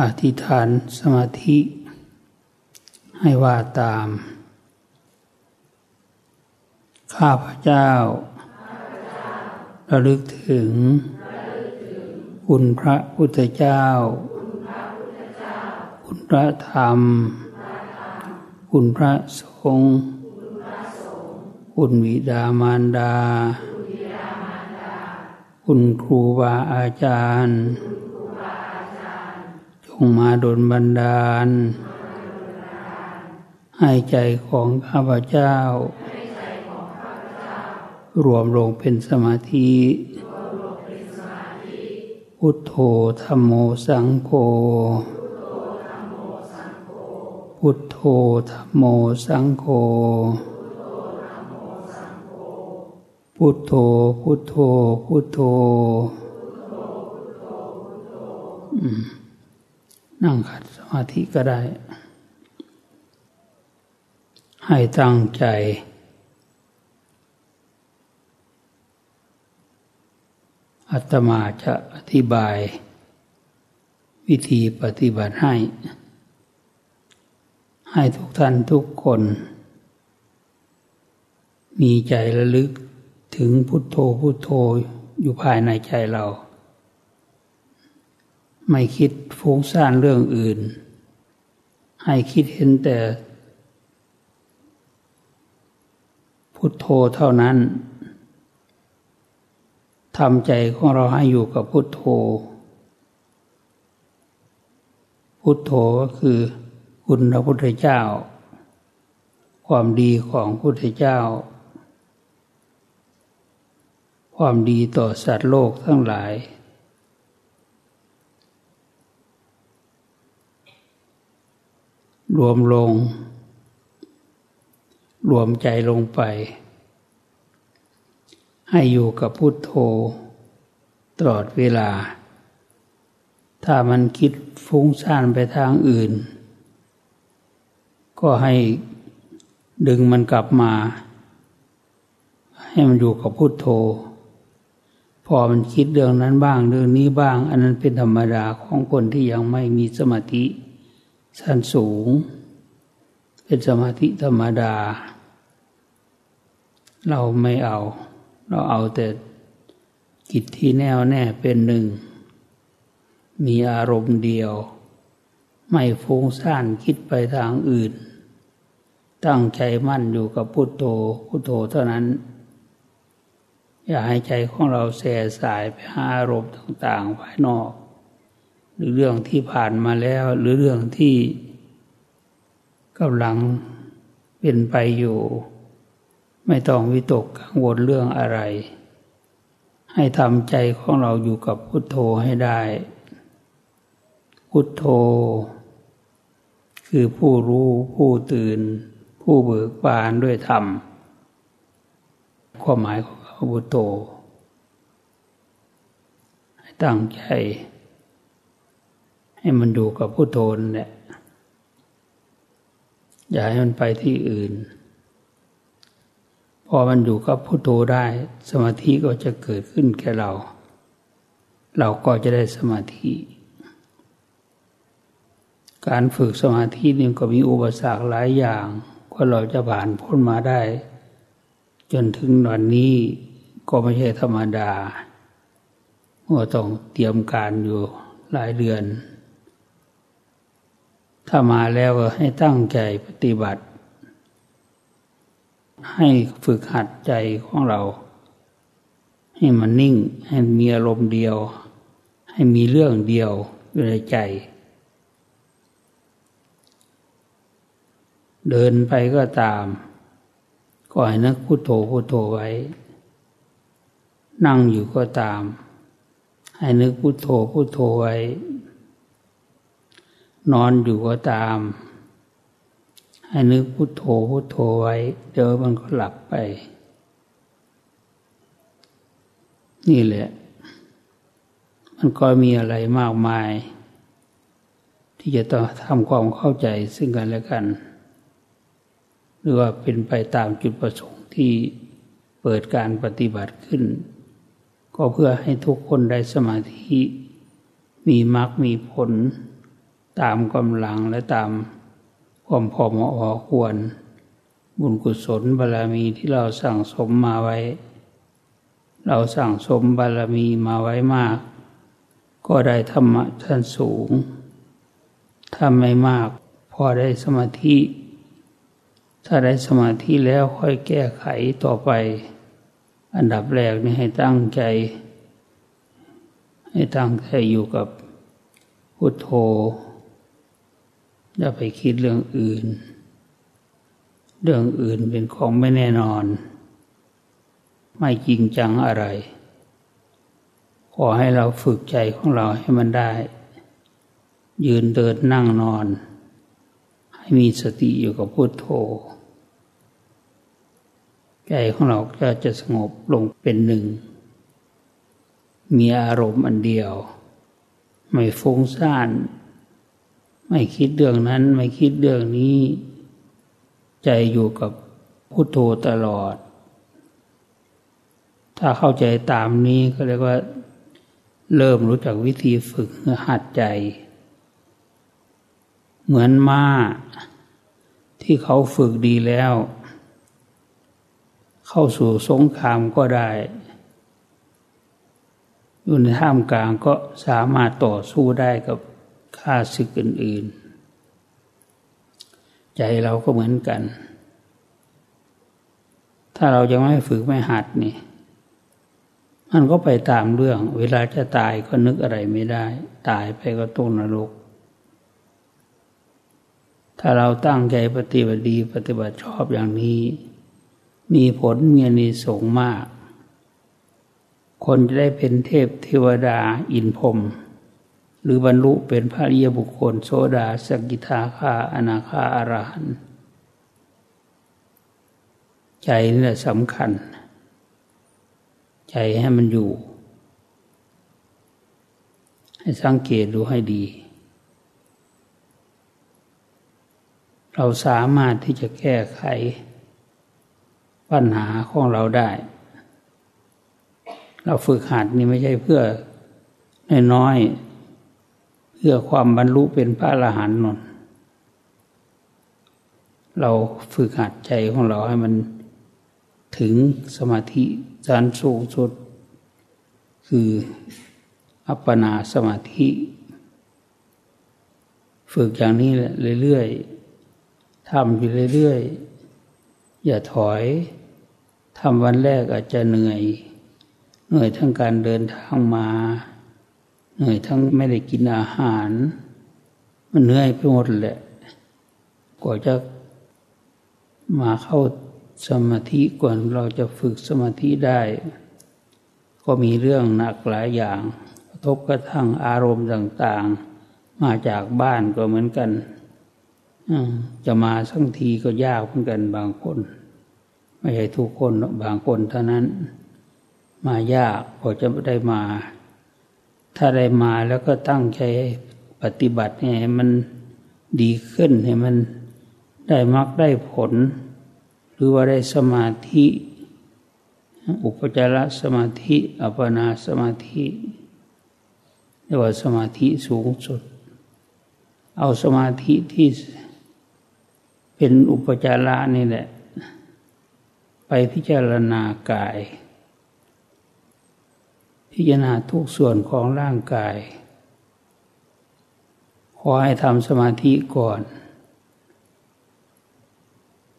อธิษฐานสมาธิ ให้ว่าตาม ข้าพเจ้า ระลึกถึง คุณพระพุทธเจ้า คุณพระธรรม คุณพระสงฆ์คุณวิดามารดา คุณครูบาอาจารย์ งมาดลบันดาล ให้ใจของข้าพเจ้า รวมลงเป็นสมาธิ พุทโธธรรมโมสังโฆพุทโธธรรมโมสังโฆพุทโธ พุทโธ พุทโธ อืม นั่งขัดสมาธิก็ได้ ให้ตั้งใจ อัตมาจะอธิบาย วิธีปฏิบัติให้ ให้ทุกท่านทุกคน มีใจระลึกถึงพุทโธพุทโธอยู่ภายในใจเรา ไม่คิดฟุ้งซ่านเรื่องอื่น ให้คิดเห็นแต่ พุทโธเท่านั้นทำใจของเราให้อยู่กับพุทโธ พุทโธก็คือคุณพระพุทธเจ้า ความดีของพุทธเจ้า ความดีต่อสัตว์โลกทั้งหลาย รวมลง รวมใจลงไป ให้อยู่กับพุทโธ ตลอดเวลา ถ้ามันคิดฟุ้งซ่านไปทางอื่น ก็ให้ดึงมันกลับมา ให้มันอยู่กับพุทโธ พอมันคิดเรื่องนั้นบ้างเรื่องนี้บ้าง อันนั้นเป็นธรรมดาของคนที่ยังไม่มีสมาธิ สั้นสูง เป็นสมาธิธรรมดา เราไม่เอา เราเอาแต่จิตที่แน่วแน่เป็นหนึ่ง มีอารมณ์เดียว ไม่ฟุ้งซ่านคิดไปทางอื่น ตั้งใจมั่นอยู่กับพุทโธพุทโธเท่านั้น อย่าให้ใจของเราแส่สายไปหาอารมณ์ต่างๆภายนอก หรือเรื่องที่ผ่านมาแล้ว หรือเรื่องที่กำลังเป็นไปอยู่ ไม่ต้องวิตกกังวลเรื่องอะไร ให้ทำใจของเราอยู่กับพุทโธให้ได้ พุทโธ คือผู้รู้ผู้ตื่น ผู้เบิกบานด้วยธรรมความหมายของพุทโธให้ตั้งใจ ให้มันอยู่กับพุทโธนแหละอย่าให้มันไปที่อื่น พอมันอยู่กับพุทโธได้ สมาธิก็จะเกิดขึ้นแก่เรา เราก็จะได้สมาธิ การฝึกสมาธินี่ก็มีอุปสรรคหลายอย่างก็เราจะผ่านพ้นมาได้ จนถึงวันนี้ก็ไม่ใช่ธรรมดาก็ต้องเตรียมการอยู่หลายเดือน ถ้ามาแล้วให้ตั้งใจปฏิบัติ ให้ฝึกหัดใจของเรา ให้มันนิ่ง ให้มีอารมณ์เดียว ให้มีเรื่องเดียวอยู่ในใจ เดินไปก็ตามก็ให้นึกพุโทโธพุโทโธไว้ นั่งอยู่ก็ตาม ให้นึกพุโทโธพุโทโธไว้ นอนอยู่ก็ตาม ให้นึกพุโทโธพุโทโธไว้ เดี๋ยวมันก็หลับไป นี่แหละ มันก็มีอะไรมากมาย ที่จะต้องทำความเข้าใจซึ่งกันและกัน หรือว่าเป็นไปตามจุดประสงค์ที่เปิดการปฏิบัติขึ้น ก็เพื่อให้ทุกคนได้สมาธิ มีมรรคมีผล ตามกำลังและตามความพอเหมาะพอควร บุญกุศลบารรมีที่เราสั่งสมมาไว้ เราสั่งสมบารรมีมาไว้มาก ก็ได้ธรรมะชั้นสูงถ้าไม่มากพอได้สมาธิ ถ้าได้สมาธิแล้วค่อยแก้ไขต่อไป อันดับแรกนี่ให้ตั้งใจ ให้ตั้งใจอยู่กับพุทโธ อย่าไปคิดเรื่องอื่น เรื่องอื่นเป็นของไม่แน่นอน ไม่จริงจังอะไร ขอให้เราฝึกใจของเราให้มันได้ ยืนเดินนั่งนอน ให้มีสติอยู่กับพุทโธ ใจของเราก็จะสงบลงเป็นหนึ่ง มีอารมณ์อันเดียว ไม่ฟุ้งซ่าน ไม่คิดเรื่องนั้นไม่คิดเรื่องนี้ ใจอยู่กับพุโทโธตลอด ถ้าเข้าใจตามนี้ก็เรียกว่า เริ่มรู้จักวิธีฝึกหัดใจ เหมือนม้า ที่เขาฝึกดีแล้ว เข้าสู่สงครามก็ได้ อยู่ในท่ามกลางก็สามารถต่อสู้ได้กับ ข้าศึกอื่น ๆ ใจเราก็เหมือนกัน ถ้าเรายังไม่ฝึกไม่หัดนี่ มันก็ไปตามเรื่อง เวลาจะตายก็นึกอะไรไม่ได้ ตายไปก็ต้นนรก ถ้าเราตั้งใจปฏิบัติดีปฏิบัติชอบอย่างนี้ มีผลมีอนิสงส์มาก คนจะได้เป็นเทพเทวดาอินพรม หรือบรรลุเป็นพระริยบุคคล โสดาสกิทาคาอนาคาอารหันใจนี่แหละสำคัญ ใจให้มันอยู่ ให้สังเกตดูให้ดี เราสามารถที่จะแก้ไข ปัญหาของเราได้ เราฝึกหัดนี่ไม่ใช่เพื่อน้อย เพื่อความบรรลุเป็นพระอรหันต์นนเราฝึกหัดใจของเราให้มันถึงสมาธิชั้นสูงสุด คืออัปปนาสมาธิ ฝึกอย่างนี้เรื่อยๆทำอยู่เรื่อยๆ อย่าถอยทำวันแรกอาจจะเหนื่อย เหนื่อยทั้งการเดินทางมา เหนื่อยทั้งไม่ได้กินอาหาร มันเหนื่อยไปหมดแหละกว่าจะมาเข้าสมาธิก่อนเราจะฝึกสมาธิได้ ก็มีเรื่องหนักหลายอย่างกระทบกระทั่งอารมณ์ต่างๆ มาจากบ้านก็เหมือนกันจะมาสักทีก็ยากเหมือนกันบางคน ไม่ใช่ทุกคนบางคนเท่านั้น มายากกว่าจะได้มา ถ้าได้มาแล้วก็ตั้งใจปฏิบัติให้มันดีขึ้นให้มันได้มรรคได้ผล หรือว่าได้สมาธิ อุปจารสมาธิอัปปนาสมาธิเรียกว่าสมาธิสูงสุด เอาสมาธิที่เป็นอุปจาระนี่แหละ ไปพิจารณากาย พิจารณาทุกส่วนของร่างกาย ขอให้ทำสมาธิก่อน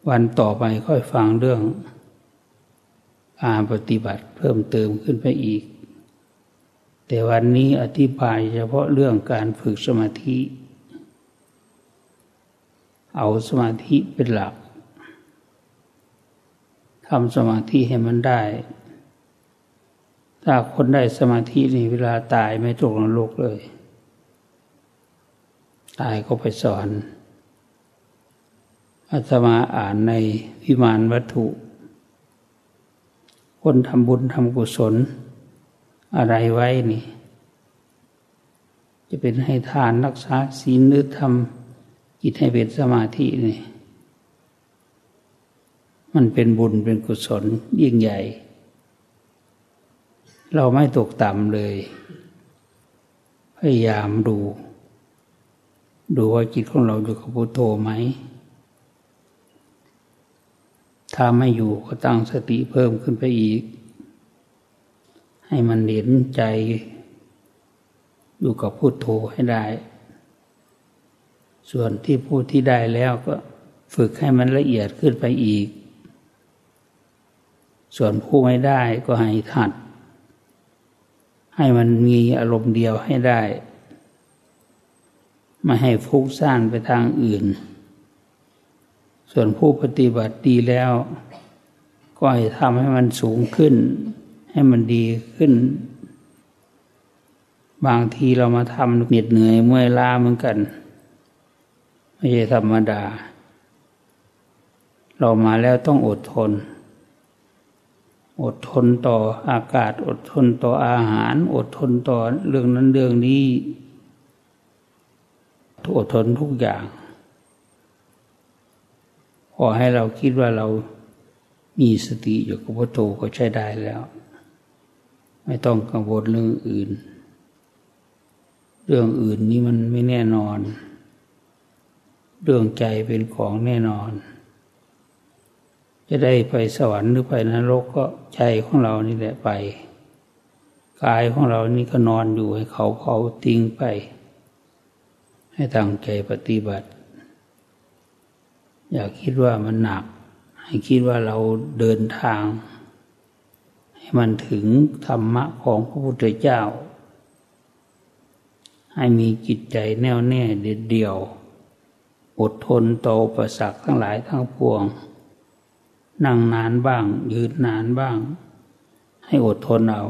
วันต่อไปค่อยฟังเรื่องการปฏิบัติเพิ่มเติมขึ้นไปอีก แต่วันนี้อธิบายเฉพาะเรื่องการฝึกสมาธิ เอาสมาธิเป็นหลักทำสมาธิให้มันได้ ถ้าคนได้สมาธินี่เวลาตายไม่ตกนรกเลย ตายก็ไปสอนอาตมาอ่านในพิมานวัตถุ คนทำบุญทำกุศล อะไรไว้นี่ จะเป็นให้ทานรักษาศีลหรือทำจิตให้เป็นสมาธินี่ มันเป็นบุญเป็นกุศลยิ่งใหญ่ เราไม่ตกต่ำเลย พยายามดู ดูว่าจิตของเราอยู่กับพุโทโธไหม ถ้าไม่อยู่ก็ตั้งสติเพิ่มขึ้นไปอีก ให้มันเห็นใจ อยู่กับพุโทโธให้ได้ ส่วนที่พูดที่ได้แล้วก็ฝึกให้มันละเอียดขึ้นไปอีก ส่วนผู้ไม่ได้ก็ให้ถัด ให้มันมีอารมณ์เดียวให้ได้ ไม่ให้ฟุ้งซ่านไปทางอื่น ส่วนผู้ปฏิบัติดีแล้ว ก็ให้ทำให้มันสูงขึ้น ให้มันดีขึ้น บางทีเรามาทำเหน็ดเหนื่อยเมื่อยล้าเหมือนกัน ไม่ใช่ธรรมดา เรามาแล้วต้องอดทน อดทนต่ออากาศ อดทนต่ออาหาร อดทนต่อเรื่องนั้นเรื่องนี้อดทนทุกอย่างพอให้เราคิดว่าเรามีสติอยู่กับพุทโธก็ใช้ได้แล้ว ไม่ต้องกังวลเรื่องอื่น เรื่องอื่นนี้มันไม่แน่นอน เรื่องใจเป็นของแน่นอน จะได้ไปสวรรค์หรือไปนรกก็ใจของเรานี่แหละไป กายของเรานี่ก็นอนอยู่ให้เขาเผาทิ้งไป ให้ตั้งใจปฏิบัติ อย่าคิดว่ามันหนัก ให้คิดว่าเราเดินทาง ให้มันถึงธรรมะของพระพุทธเจ้า ให้มีจิตใจแน่วแน่เด็ดเดี่ยว อดทนต่อประสักทั้งหลายทั้งปวง นั่งนานบ้าง ยืนนานบ้าง ให้อดทนเอา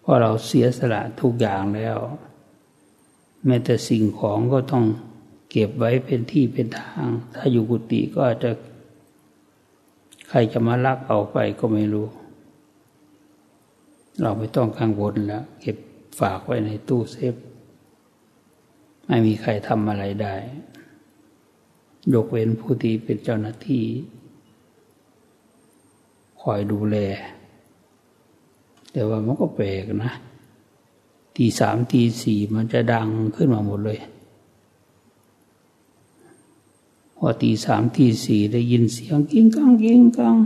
เพราะเราเสียสละทุกอย่างแล้ว แม้แต่สิ่งของก็ต้องเก็บไว้เป็นที่เป็นทาง ถ้าอยู่กุฏิก็อาจจะใครจะมาลักเอาไปก็ไม่รู้ เราไม่ต้องกังวลแล้วเก็บฝากไว้ในตู้เซฟ ไม่มีใครทำอะไรได้ ยกเว้นผู้ที่เป็นเจ้าหน้าที่ คอยดูแล แต่ว่ามันก็แปลกนะตีสามตีสี่มันจะดังขึ้นมาหมดเลย พอตีสามตีสี่ได้ยินเสียงกิ้งกังกิ้งกัง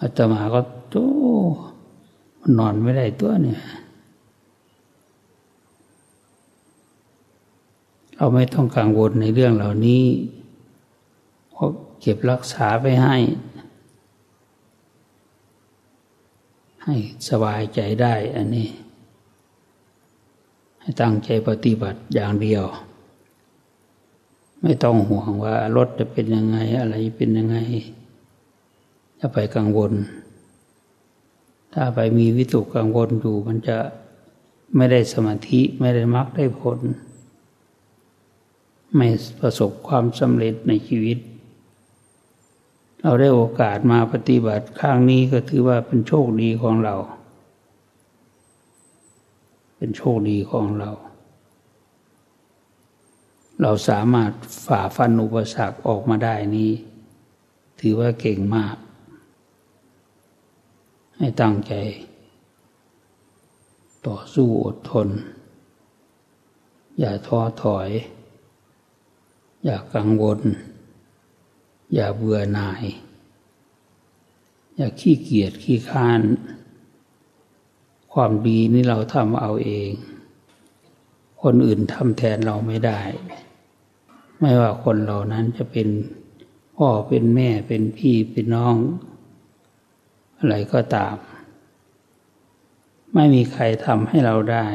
อาตมาก็โตมันนอนไม่ได้ตัวเนี่ย เราไม่ต้องกังวลในเรื่องเหล่านี้เพราะเก็บรักษาไปให้ ให้สบายใจได้อันนี้ ให้ตั้งใจปฏิบัติอย่างเดียว ไม่ต้องห่วงว่ารถจะเป็นยังไงอะไรเป็นยังไงจะไปกังวล ถ้าไปมีวิตกกังวลอยู่มันจะไม่ได้สมาธิไม่ได้มรรคได้ผล ไม่ประสบความสำเร็จในชีวิต เราได้โอกาสมาปฏิบัติข้างนี้ก็ถือว่าเป็นโชคดีของเรา เป็นโชคดีของเรา เราสามารถฝ่าฟันอุปสรรคออกมาได้นี้ ถือว่าเก่งมาก ให้ตั้งใจ ต่อสู้อดทน อย่าท้อถอย อย่ากังวล อย่าเบื่อหน่าย อย่าขี้เกียจขี้ค้าน ความดีนี่เราทำเอาเอง คนอื่นทำแทนเราไม่ได้ ไม่ว่าคนเหล่านั้นจะเป็นพ่อเป็นแม่เป็นพี่เป็นน้อง อะไรก็ตาม ไม่มีใครทำให้เราได้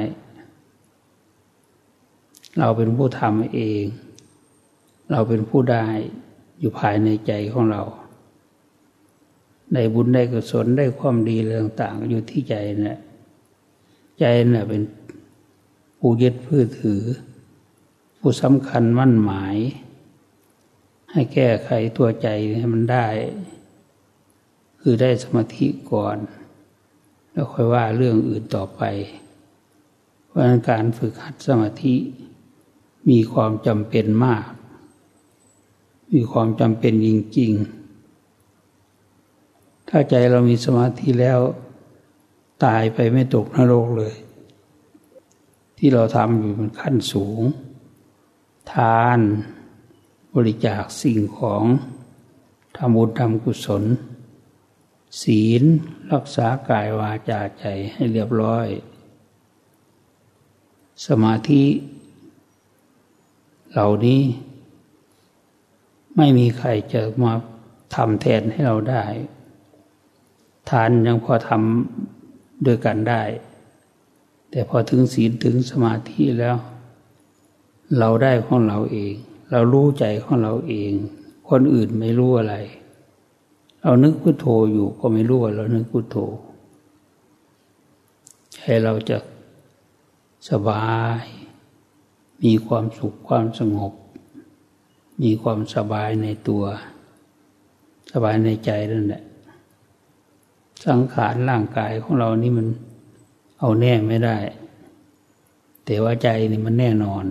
เราเป็นผู้ทำเอง เราเป็นผู้ได้อยู่ภายในใจของเรา ได้บุญได้กุศลได้ความดีเรื่องต่างอยู่ที่ใจนะี่ยใจเนะ่ยเป็นผู้ยึดพื้ถือ ผู้สำคัญมั่นหมาย ให้แก้ไขตัวใจให้มันได้ คือได้สมาธิก่อน แล้วค่อยว่าเรื่องอื่นต่อไป เพราะการฝึกหัดสมาธิมีความจำเป็นมาก มีความจำเป็นจริงๆ ถ้าใจเรามีสมาธิแล้ว ตายไปไม่ตกนรกเลย ที่เราทำอยู่เป็นขั้นสูง ทานบริจาคสิ่งของทำบุญทำกุศล ศีลรักษากายวาจาใจให้เรียบร้อย สมาธิ เหล่านี้ ไม่มีใครจะมาทำแทนให้เราได้ ทานยังพอทำด้วยกันได้ แต่พอถึงศีลถึงสมาธิแล้ว เราได้ของเราเอง เรารู้ใจของเราเอง คนอื่นไม่รู้อะไร เรานึกพุโทโธอยู่ก็ไม่รู้ว่าเรานึกพุโทโธใจเราจะสบาย มีความสุขความสงบ มีความสบายในตัว สบายในใจนั่นแหละ สังขารร่างกายของเรานี่มันเอาแน่ไม่ได้ แต่ว่าใจนี่มันแน่นอน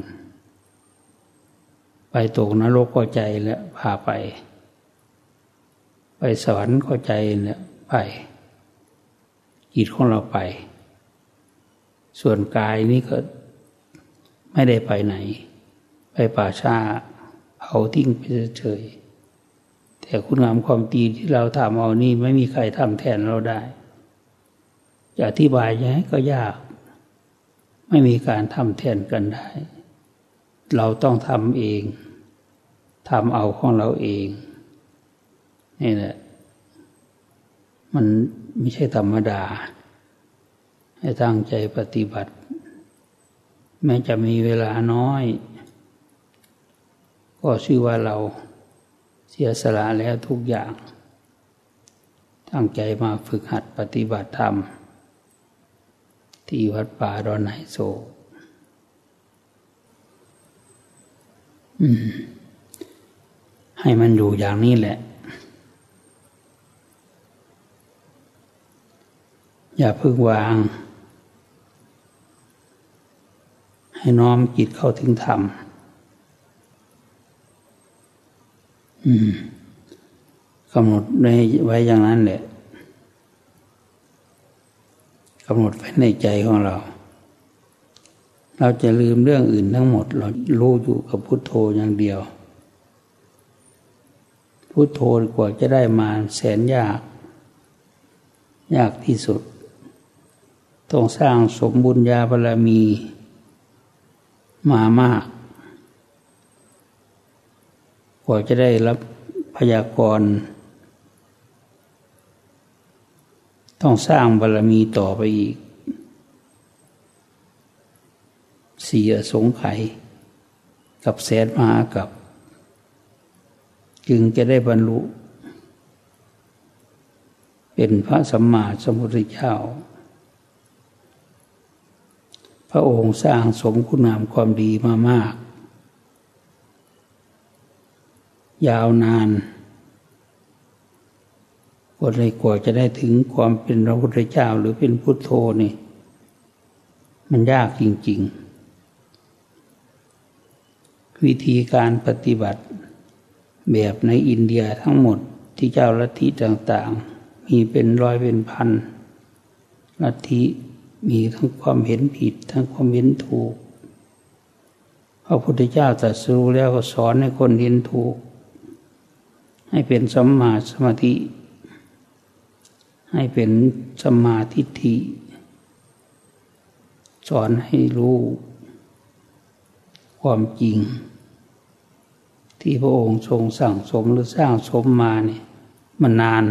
ไปตกนรกก็ใจแล้วพาไป ไปสวรรค์ก็ใจเนี่ยไปจิตของเราไป ส่วนกายนี่ก็ไม่ได้ไปไหน ไปป่าชา เอาทิ้งไปเฉยแต่คุณงามความดีที่เราทำเอานี่ไม่มีใครทำแทนเราได้จะอธิบายยังไงก็ยาก ไม่มีการทำแทนกันได้ เราต้องทำเองทำเอาของเราเองนี่แหละ มันไม่ใช่ธรรมดา ให้ตั้งใจปฏิบัติ แม้จะมีเวลาน้อย ก็ชื่อว่าเราเสียสละแล้วทุกอย่าง ตั้งใจมาฝึกหัดปฏิบัติธรรม ที่วัดป่าดอนไหโศกให้มันอยู่อย่างนี้แหละ อย่าเพึ่งวาง ให้น้อมจิตเข้าถึงธรรม กำหนดในไว้อย่างนั้นแหละกำหนดไว้ในใจของเรา เราจะลืมเรื่องอื่นทั้งหมด เรารู้อยู่กับพุทโธอย่างเดียว พุทโธกว่าจะได้มาแสนยาก ยากที่สุด ต้องสร้างสมบุญญาบารมี มามาก กว่าจะได้รับพยากรณ์ต้องสร้างบารรมีต่อไปอีกเสียสงไขกับแสนมากับ จึงจะได้บรรลุ เป็นพระสัมมาสัมพุทธเจ้า พระองค์สร้างสมคุณงามความดีมามาก ยาวนานกว่าใดกว่าจะได้ถึงความเป็นพระพุทธเจ้าหรือเป็นพุทโธนี่ มันยากจริง ๆ วิธีการปฏิบัติแบบในอินเดียทั้งหมดที่เจ้าลัทธิต่างๆ มีเป็นร้อยเป็นพันลัทธิมีทั้งความเห็นผิด ทั้งความเห็นถูกพระพุทธเจ้าตรัสรู้แล้วก็สอนให้คนเห็นถูก ให้เป็นสัมมาสมาธิ ให้เป็นสมาธิิสอนให้รู้ ความจริง ที่พระองค์ทรงสั่งสมหรือสร้างสมมาเนี่ยมันนาน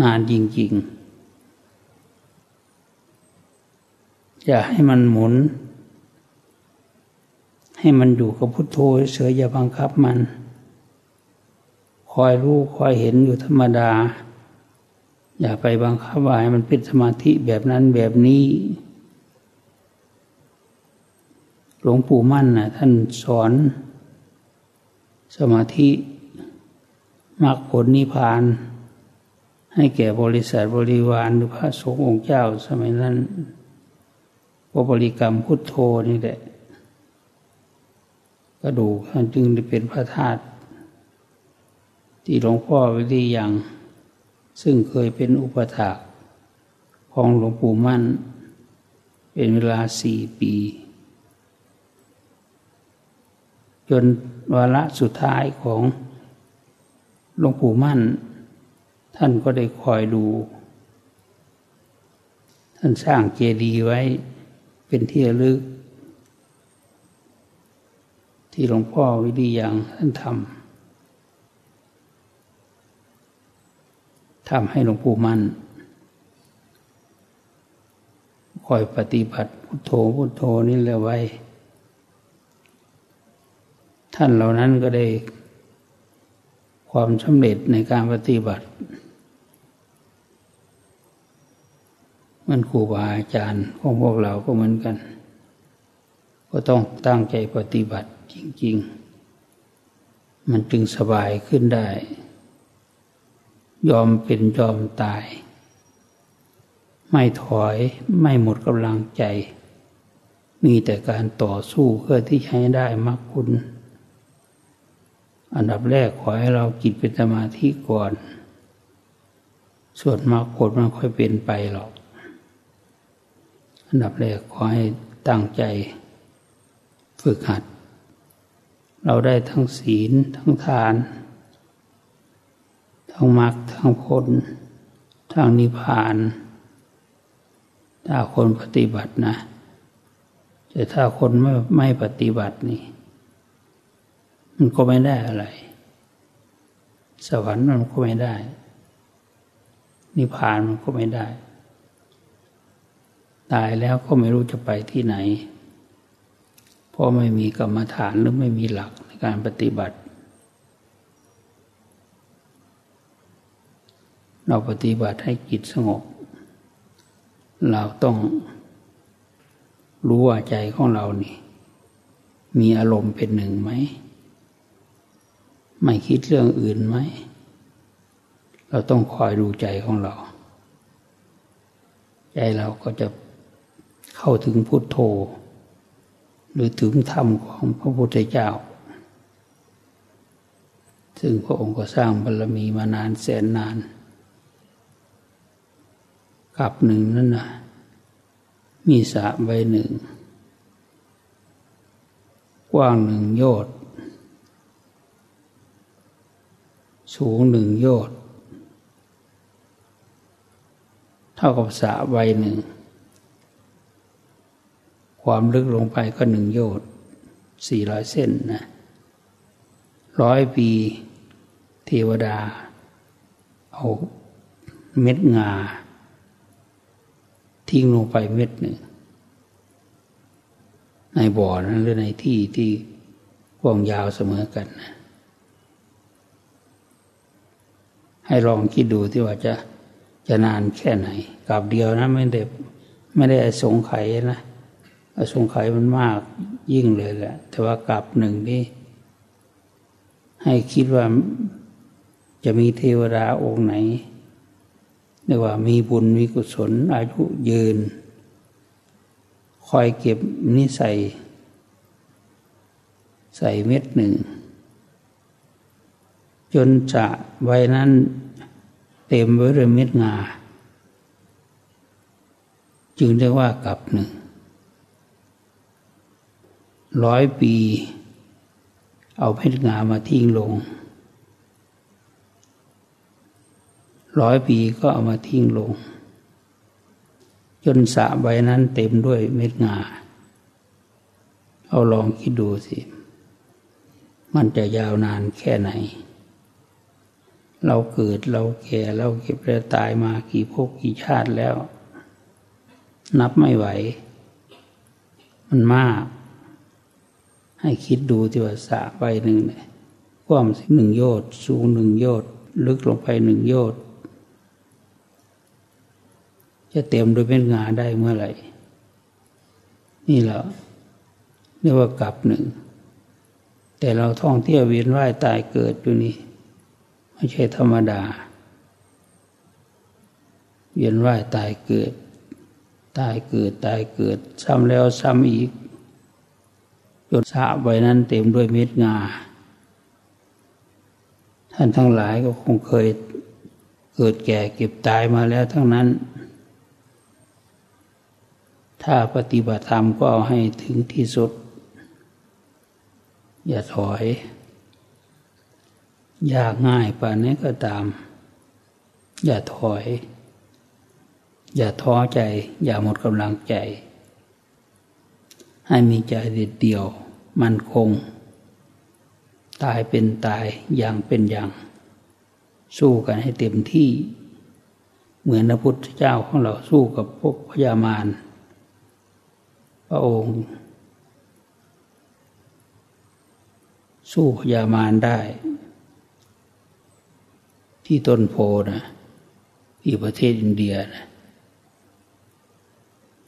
นานจริงๆ อย่าให้มันหมุน ให้มันอยู่กับพุทโธเฉยอย่าบังคับมัน คอยรู้คอยเห็นอยู่ธรรมดา อย่าไปบังคับว่าให้มันเป็นสมาธิแบบนั้นแบบนี้ หลวงปู่มั่นนะท่านสอน สมาธิมรรคผลนิพพาน ให้แก่บริษัทบริวารหรือพระสงฆ์องค์เจ้าสมัยนั้นพบริกรรมพุทโธนี่แหละกระดูกท่านจึงได้เป็นพระธาตุ ที่หลวงพ่อวิธีอย่างซึ่งเคยเป็นอุปถากของหลวงปู่มั่น เป็นเวลาสี่ปี จนวาระสุดท้ายของหลวงปู่มั่น ท่านก็ได้คอยดู ท่านสร้างเจดีย์ไว้เป็นที่ระลึก ที่หลวงพ่อวิริยังท่านทำ ทำให้หลวงปู่มั่นคอยปฏิบัติพุทโธพุทโธนี่แหละไว้ ท่านเหล่านั้นก็ได้ความสำเร็จในการปฏิบัติ มันครูบาอาจารย์ของพวกเราก็เหมือนกัน ก็ต้องตั้งใจปฏิบัติจริง ๆ มันจึงสบายขึ้นได้ ยอมเป็นยอมตาย ไม่ถอยไม่หมดกำลังใจ มีแต่การต่อสู้เพื่อที่ให้ได้มรรคผลอันดับแรกขอให้เราจิตเป็นสมาธิก่อน ส่วนมรรคผลมันค่อยเป็นไปหรอก อันดับแรกขอให้ตั้งใจ ฝึกหัด เราได้ทั้งศีลทั้งทาน ทั้งมรรคทั้งผลทั้งนิพพาน ถ้าคนปฏิบัตินะแต่ถ้าคนไม่ไม่ปฏิบัตินี่ มันก็ไม่ได้อะไร สวรรค์มันก็ไม่ได้ นิพพานมันก็ไม่ได้ ตายแล้วก็ไม่รู้จะไปที่ไหน เพราะไม่มีกรรมฐานหรือไม่มีหลักในการปฏิบัติ เราปฏิบัติให้จิตสงบ เราต้องรู้ว่าใจของเรานี่ มีอารมณ์เป็นหนึ่งไหม ไม่คิดเรื่องอื่นไหม เราต้องคอยดูใจของเรา ใจเราก็จะเข้าถึงพุทโธ หรือถึงธรรมของพระพุทธเจ้า ซึ่งพระองค์ก็สร้างบารรมีมานานแสนนาน กับหนึ่งนั่นนะมีสระใบหนึ่ง กว้างหนึ่งโยชน์สูงหนึ่งโยชน์เท่ากับสระใบหนึ่ง ความลึกลงไปก็หนึ่งโยชน์สี่ร้อยเส้นนะร้อยปี เทวดา เอาเม็ดงา ทิ้งลงไปเม็ดหนึ่ง ในบ่อนั้นหรือในที่ที่กว้างยาวเสมอกันนะให้ลองคิดดูที่ว่าจะจะนานแค่ไหนกับเดียวนะไม่ได้ไม่ได้สงไข่นะสงไข่มันมากยิ่งเลยแหละ แต่ว่ากับหนึ่งนี่ให้คิดว่าจะมีเทวดาองค์ไหน เรียกว่ามีบุญมีกุศลอายุยืน คอยเก็บนิสัย ใส่เม็ดหนึ่ง จนจะใบนั้นเต็มไว้ด้วยเม็ดงา จึงเรียกว่ากับหนึ่ง ร้อยปี เอาเม็ดงามาทิ้งลง ร้อยปีก็เอามาทิ้งลงจนสะใบนั้นเต็มด้วยเม็ดงา เอาลองคิดดูสิ มันจะยาวนานแค่ไหน เราเกิดเราแก่เราเก็บเราตายมากี่ภพกี่ชาติแล้ว นับไม่ไหว มันมาก ให้คิดดูที่ว่าสะใบหนึ่งเนี่ยกว้างหนึ่งโยชน์สูงหนึ่งโยชน์ลึกลงไปหนึ่งโยชน์ จะเต็มโดยเม็ดงาได้เมื่อไหร่ นี่แหละเรียกว่ากับหนึ่ง แต่เราท่องเที่ยวเวียนว่ายตายเกิดอยู่นี่ไม่ใช่ธรรมดา เวียนว่ายตายเกิด ตายเกิดตายเกิด ซ้ำแล้วซ้ำอีกจนสะใบนั้นเต็มด้วยเม็ดงา ท่านทั้งหลายก็คงเคยเกิดแก่เก็บตายมาแล้วทั้งนั้น ถ้าปฏิบัติธรรมก็เอาให้ถึงที่สุด อย่าถอย ยากง่ายป่านนี้ก็ตาม อย่าถอย อย่าท้อใจ อย่าหมดกำลังใจ ให้มีใจเด็ดเดี่ยว มั่นคง ตายเป็นตายอย่างเป็นอย่าง สู้กันให้เต็มที่ เหมือนพระพุทธเจ้าของเราสู้กับพวกพญามาร ระองค์ สู้พญามารได้ ที่ต้นโพนะที่ประเทศอินเดียนะ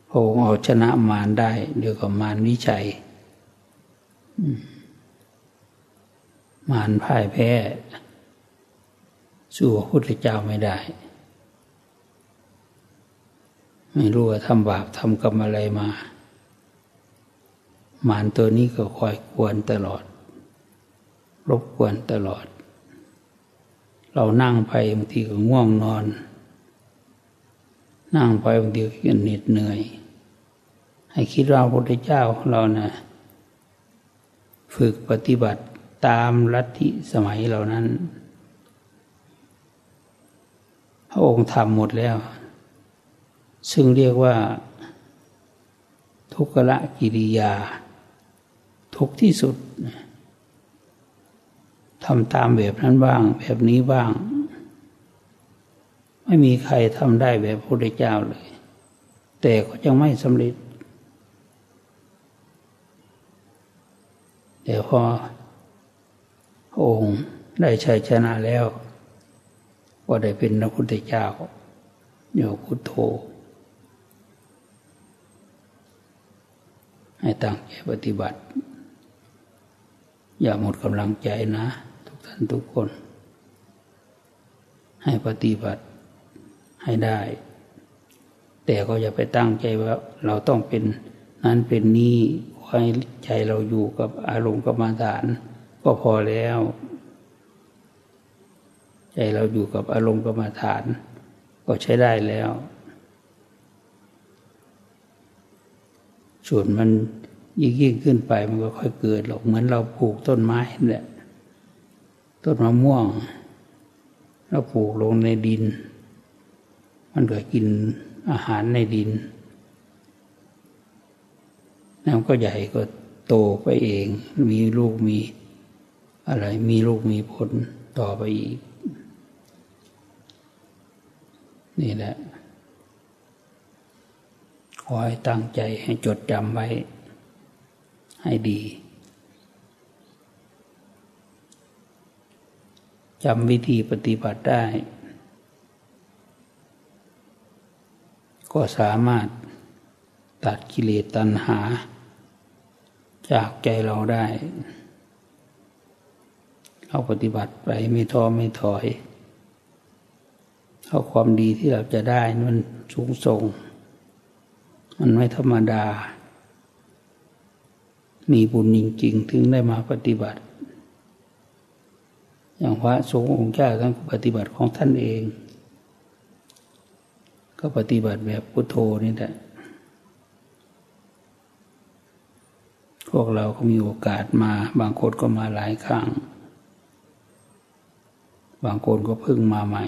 พระองค์เอาชนะมารได้เดียวกับมารวิชัย มารพ่ายแพ้ สู้พระพุทธเจ้าไม่ได้ ไม่รู้ว่าทำบาปทำกรรมอะไรมา มารตัวนี้ก็คอยกวนตลอด รบกวนตลอด เรานั่งไปบางทีก็ง่วงนอน นั่งไปบางทีก็เหน็ดเหนื่อย ให้คิดว่าพระพุทธเจ้าเรานะ่ะฝึกปฏิบัติตามลัทธิสมัยเหล่านั้น พระองค์ทำหมดแล้ว ซึ่งเรียกว่า ทุกขละกิริยา ทุกที่สุดทำตามแบบนั้นบ้าง แบบนี้บ้าง ไม่มีใครทำได้แบบพระพุทธเจ้าเลย แต่ก็ยังไม่สำเร็จ แต่พอองค์ได้ชัยชนะแล้ว ก็ได้เป็นพระพุทธเจ้าโยพุโธให้ตั้งใจปฏิบัติ อย่าหมดกำลังใจนะ ทุกท่านทุกคน ให้ปฏิบัติให้ได้ แต่ก็อย่าไปตั้งใจว่าเราต้องเป็นนั้นเป็นนี้ให้ใจเราอยู่กับอารมณ์กรรมฐาน ก็พอแล้ว ใจเราอยู่กับอารมณ์กรรมฐาน ก็ใช้ได้แล้วส่วนมัน ยิ่งยิ่งขึ้นไปมันก็ค่อยเกิดหรอกเหมือนเราปลูกต้นไม้แหละต้นมะม่วงเราปลูกลงในดิน มันก็กินอาหารในดินน้ำก็ใหญ่ก็โตไปเอง มีลูกมีอะไร มีลูกมีผลต่อไปอีก นี่แหละ ขอให้ตั้งใจให้จดจำไว้ ให้ดีจำวิธีปฏิบัติได้ ก็สามารถตัดกิเลสตัณหา จากใจเราได้เราปฏิบัติไปไม่ท้อไม่ถอยเอาความดีที่เราจะได้มันสูงส่ง มันไม่ธรรมดา มีบุญจริงๆ ถึงได้มาปฏิบัติ อย่างพระสงฆ์องค์เจ้าท่านปฏิบัติของท่านเอง ก็ปฏิบัติแบบพุทโธนี่แหละพวกเราก็มีโอกาสมา บางคนก็มาหลายครั้ง บางคนก็เพิ่งมาใหม่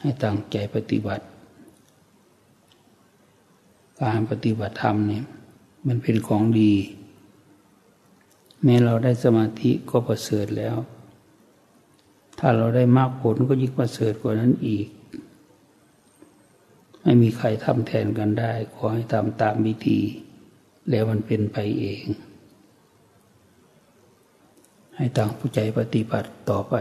ให้ตั้งใจปฏิบัติ การปฏิบัติธรรมเนี่ย มันเป็นของดี แม้เราได้สมาธิก็ประเสริฐแล้ว ถ้าเราได้มากผลก็ยิ่งประเสริฐกว่านั้นอีก ไม่มีใครทำแทนกันได้ ขอให้ทำตามวิธี แล้วมันเป็นไปเอง ให้ตั้งผู้ใจปฏิบัติต่อไป